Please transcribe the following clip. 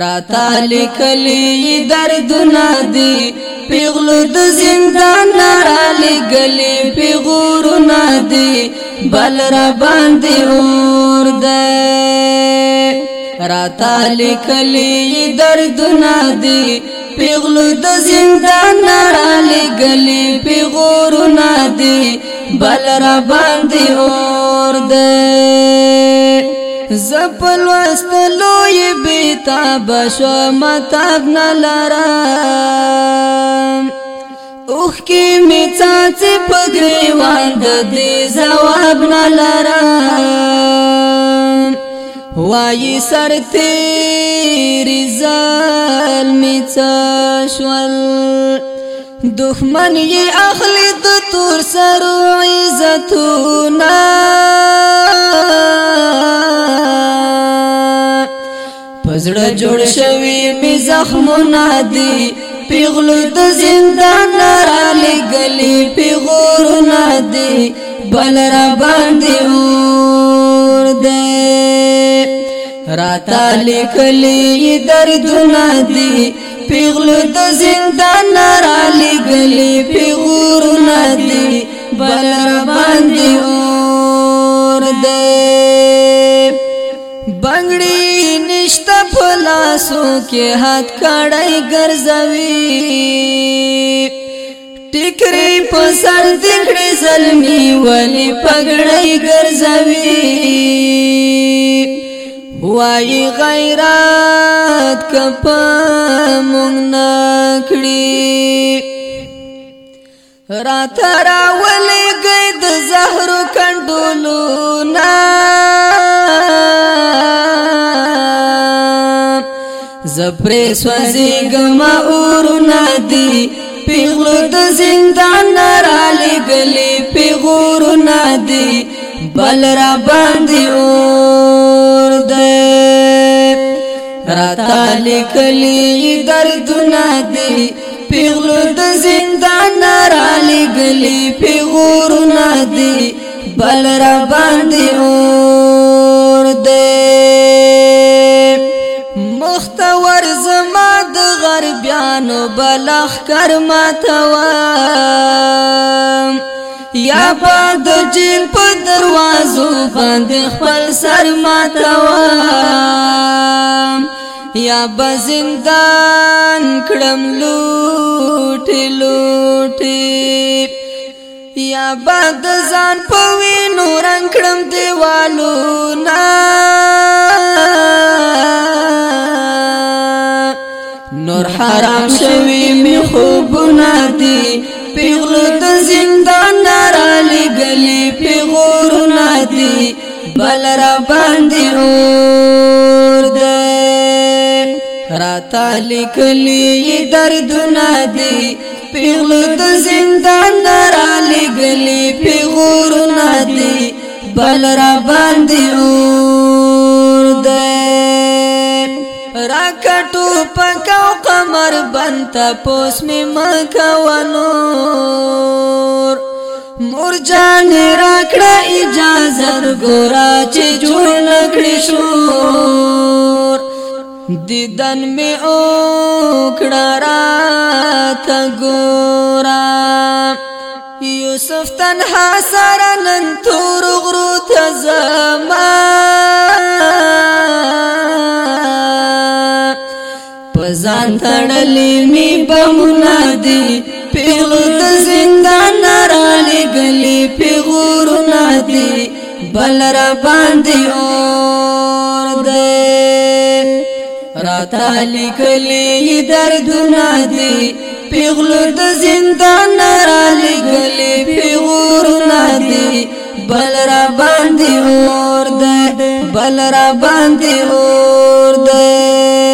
راتا لیکلی دردونه دی پیغلو د زندان را لګلی پیغورونه دی بل را باندې اور ده راتا لیکلی دردونه دی پیغلو د زندان را لګلی پیغورونه دی بل را باندې اور ده زپل واستلو ی بیتا بشو متاب نلرم اوخ کی می چاچی پگریوان د دې جواب نلرم وای سر تیری زال می چاشول دښمن یې اخلي د تور سره زړه جوړ شوی می زخمونه دي پیغلو د زندان را لګلی پیغورونه دي بل را باندې ور ده راته لیکلی دردونه دي پیغلو د زندان را لګلی پیغورونه دي بل را باندې ور ده بنگړی رشتہ پلاسو کې هات کړای ګرځوي ټیکری په سر دکړې زلمی ولی پګړای ګرځوي وای غیرت کپ مونږ نکړي رات راولې گئی د زهرو کندولو نه زپری سوزی گما اورو نادی پیغلو د زندان را لګلی پیغورو نادی بل را باندې اور دې راتا لګلی درد نادی پیغلو د زندان را لګلی پیغورو نادی بل را باندې اور نو بلخ کر ماتوا یا په د جیل په دروازو باندې خپل سر ماتوا یا بزندان کړم لوټي لوټي یا بد ځان په وینو رنگ کړم دیوالو نا حرام شوی می خوبونه دی پیغلو د زندان نارالي گلی پیغورونه دی بل را باندې اور دے راتا لیکلی دردونه دی پیغلو د زندان نارالي گلی پیغورونه دی بل را باندې اور دے راکړ پکاو قمر بنتا پوس می مکوانور مور جان راکړه اجازه ګورا چې جوړ نکړې شور دیدن می او کړه را تا ګورا یوسف تنها سره نن تور غرو ته زم ځان تړلې می بمونه دي پیغلو د زندان نارالې گلی پیغورونه دي بل را باندې اور دې راته لیکلې دردونه دي پیغلو د زندان نارالې گلی پیغورونه دي بل را باندې اور دې بل را باندې اور دې